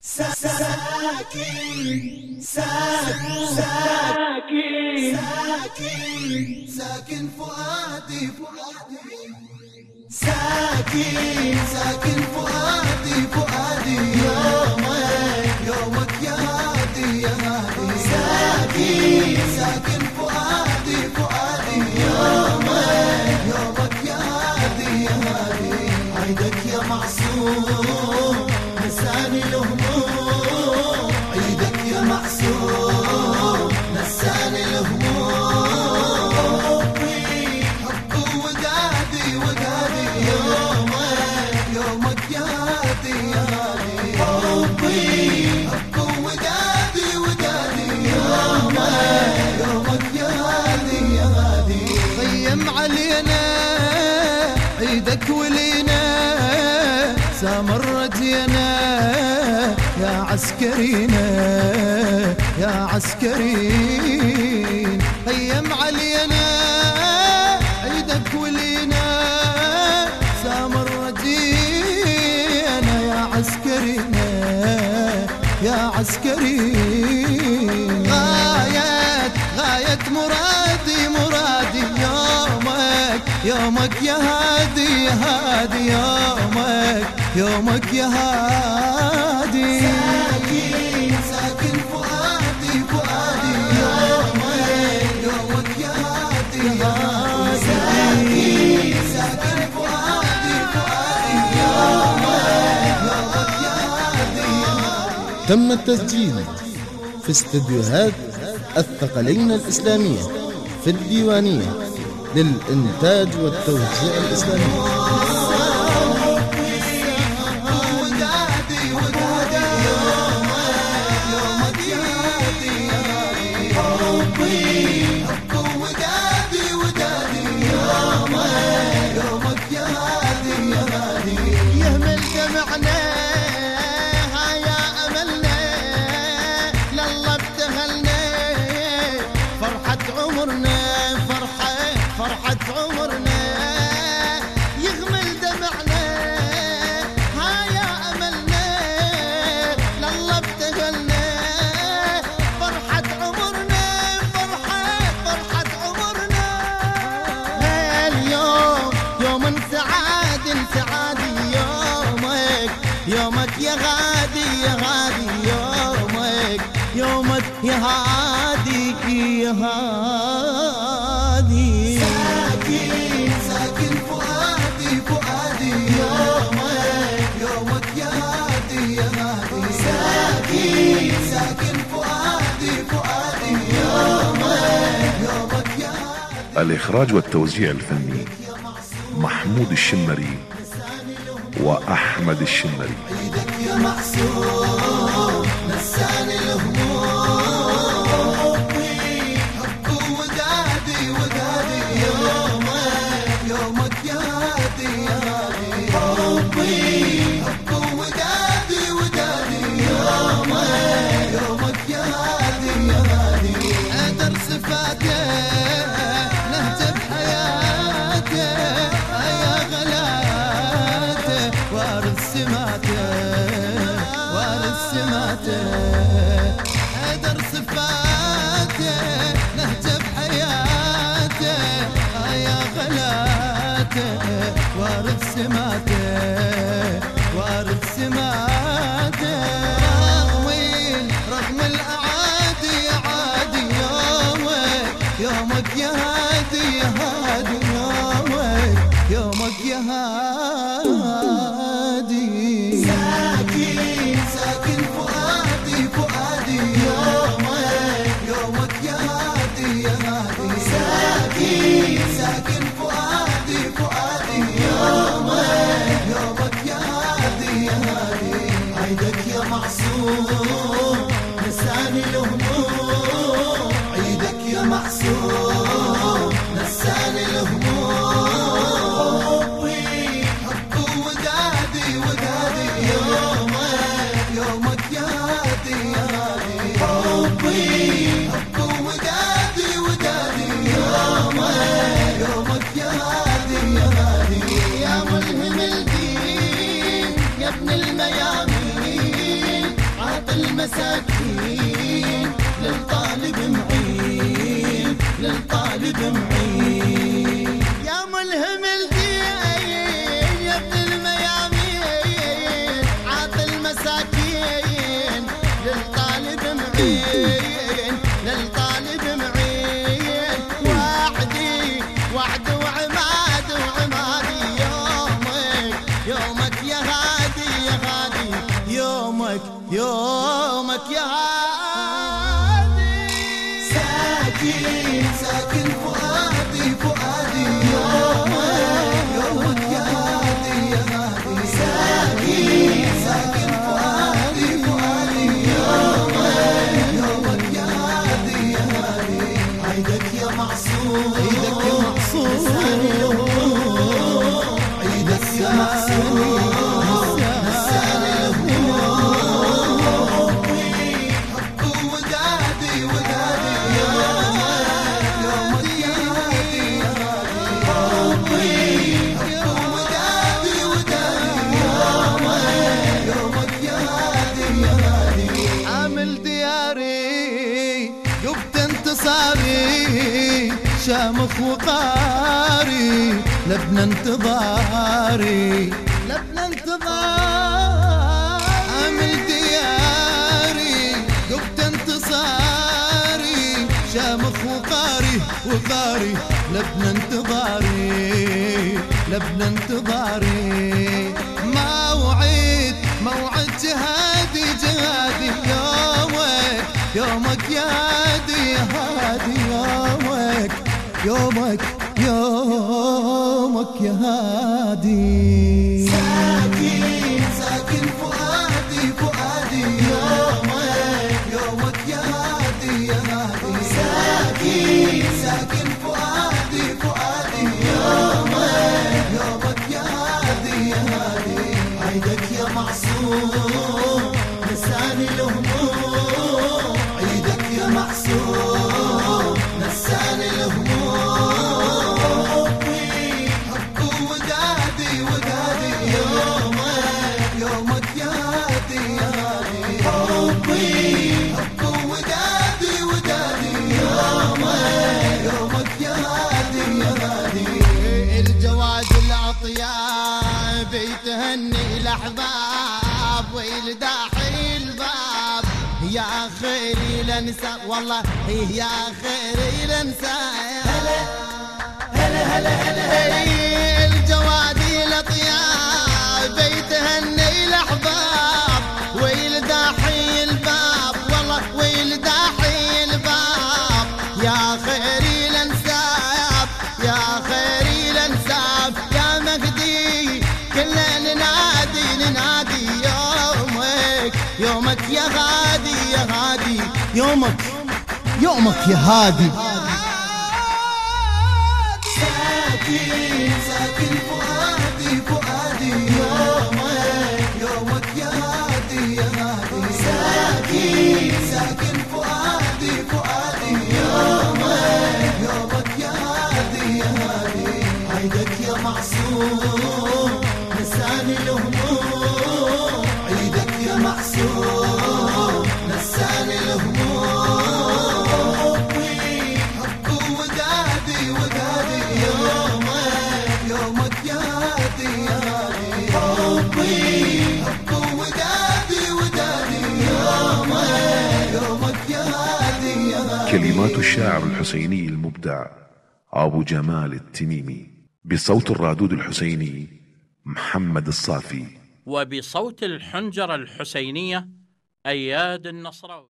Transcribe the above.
ساكن ساكن ساكن ساكن ساكن فؤادي فؤادي ساكن ساكن فؤادي فؤادي يومك خيم علينا عيدك ولينا سامر رجينا يا عسكرينا يا عسكرين. هيم علينا عيدك ولينا سامر رجينا يا عسكرينا يا عسكرين. يومك يا هادي يا هادي يومك يومك يا هادي. ساكن ساكن فؤادي فؤادي يومك يومك يا هادي. يا هادي ساكن ساكن فؤادي فؤادي يومك يومك يا هادي. تم التسجيل في استديوهات الثقلين الإسلامية في الديوانية. للإنتاج والتوزيع الإسلامي. يا هادي يا هادي ساكن ساكن فؤادي فؤادي يومك يومك يا هادي يا هادي ساكن ساكن فؤادي فؤادي يومك يومك يا هادي الإخراج والتوزيع الفني محمود الشمري وأحمد الشمري. عيدك يا معصوم. يومك يا هادي يا هادي يومك يا هادي. المساكين للطالب معين للطالب معين. يا ملهم الدين يا ابن الميامين. عاطي المساكين يومك يا هادي. ساكن ساكن فؤادي فؤادي. يومك يومك يا هادي يا هادي. ساكن ساكن فؤادي فؤادي. يومك يومك يا هادي يا هادي. عيدك يا معصوم. عيدك يا معصوم. انتصاري شامخ وقاري لبنى انتظاري لبنى انتظاري. عامل دياري قبت انتصاري شامخ وقاري وقاري لبنى انتظاري لبنى انتظاري. موعد موعد جهادي جهادي يومك يومك يا هادي يا هادي يومك يومك يومك يا هادي الانسان والله يا خيري الانسان يومك يومك يا هادي. ساكن ساكن فؤادي فؤادي يومك يا هادي يا هادي ساكن فؤادي فؤادي يومك يا هادي يا هادي. عيدك يا معصوم. كلمات الشاعر الحسيني المبدع أبو جمال التميمي. بصوت الرادود الحسيني محمد الصافي. وبصوت الحنجرة الحسينية أياد النصراوي.